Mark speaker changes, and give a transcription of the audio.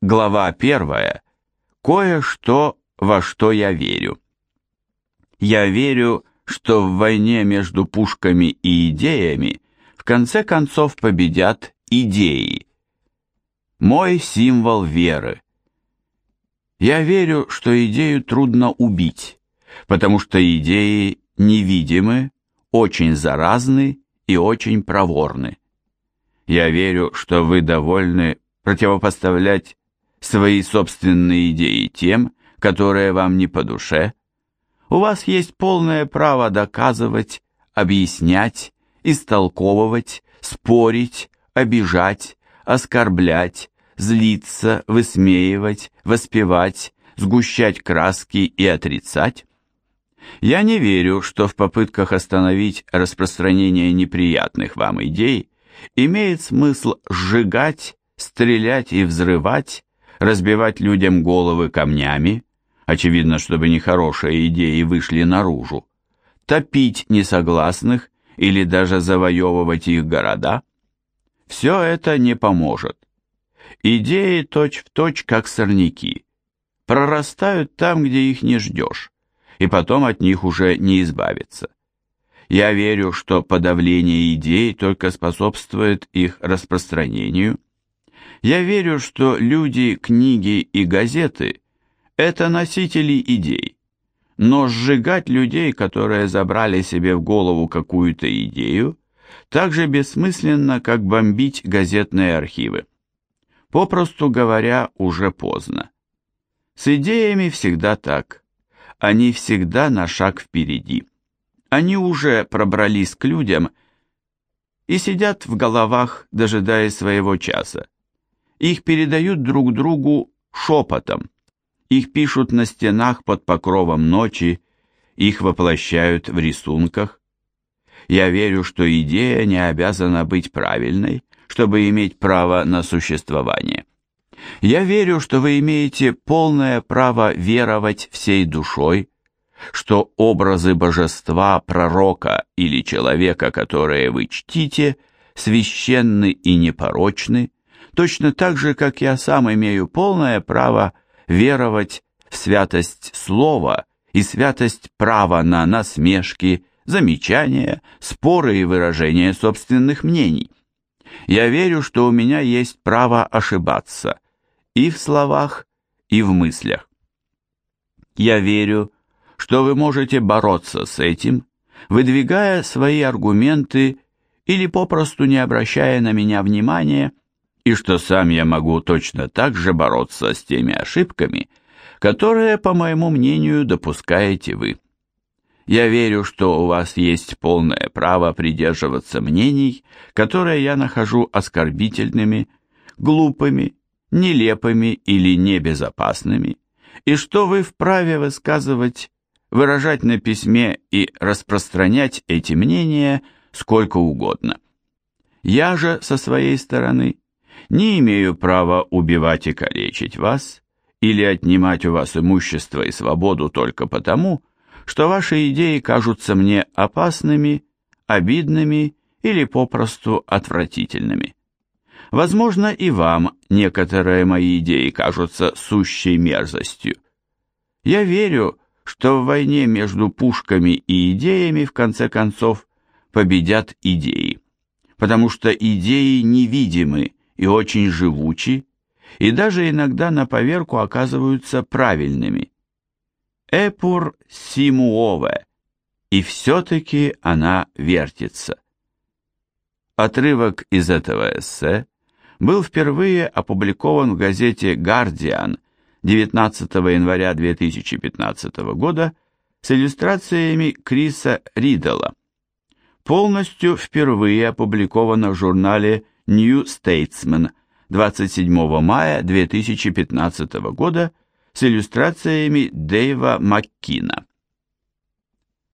Speaker 1: Глава первая. Кое-что, во что я верю. Я верю, что в войне между пушками и идеями в конце концов победят идеи. Мой символ веры. Я верю, что идею трудно убить, потому что идеи невидимы, очень заразны и очень проворны. Я верю, что вы довольны противопоставлять свои собственные идеи тем, которые вам не по душе. У вас есть полное право доказывать, объяснять, истолковывать, спорить, обижать, оскорблять, злиться, высмеивать, воспевать, сгущать краски и отрицать. Я не верю, что в попытках остановить распространение неприятных вам идей имеет смысл сжигать, стрелять и взрывать, разбивать людям головы камнями, очевидно, чтобы нехорошие идеи вышли наружу, топить несогласных или даже завоевывать их города. Все это не поможет. Идеи точь-в-точь, точь, как сорняки, прорастают там, где их не ждешь, и потом от них уже не избавиться. Я верю, что подавление идей только способствует их распространению. Я верю, что люди, книги и газеты – это носители идей. Но сжигать людей, которые забрали себе в голову какую-то идею, так же бессмысленно, как бомбить газетные архивы. Попросту говоря, уже поздно. С идеями всегда так. Они всегда на шаг впереди. Они уже пробрались к людям и сидят в головах, дожидаясь своего часа. Их передают друг другу шепотом. Их пишут на стенах под покровом ночи, их воплощают в рисунках. Я верю, что идея не обязана быть правильной, чтобы иметь право на существование. Я верю, что вы имеете полное право веровать всей душой, что образы божества, пророка или человека, которые вы чтите, священны и непорочны, точно так же, как я сам имею полное право веровать в святость слова и святость права на насмешки, замечания, споры и выражение собственных мнений. Я верю, что у меня есть право ошибаться и в словах, и в мыслях. Я верю, что вы можете бороться с этим, выдвигая свои аргументы или попросту не обращая на меня внимания, и что сам я могу точно так же бороться с теми ошибками, которые, по моему мнению, допускаете вы. Я верю, что у вас есть полное право придерживаться мнений, которые я нахожу оскорбительными, глупыми, нелепыми или небезопасными, и что вы вправе высказывать выражать на письме и распространять эти мнения сколько угодно. Я же, со своей стороны, не имею права убивать и калечить вас или отнимать у вас имущество и свободу только потому, что ваши идеи кажутся мне опасными, обидными или попросту отвратительными. Возможно, и вам некоторые мои идеи кажутся сущей мерзостью. Я верю, что в войне между пушками и идеями в конце концов победят идеи, потому что идеи невидимы и очень живучи, и даже иногда на поверку оказываются правильными. Эпур симуове, и все-таки она вертится. Отрывок из этого эссе был впервые опубликован в газете «Гардиан» 19 января 2015 года с иллюстрациями Криса Риддела. Полностью впервые опубликовано в журнале New Statesman 27 мая 2015 года с иллюстрациями Дэйва Маккина.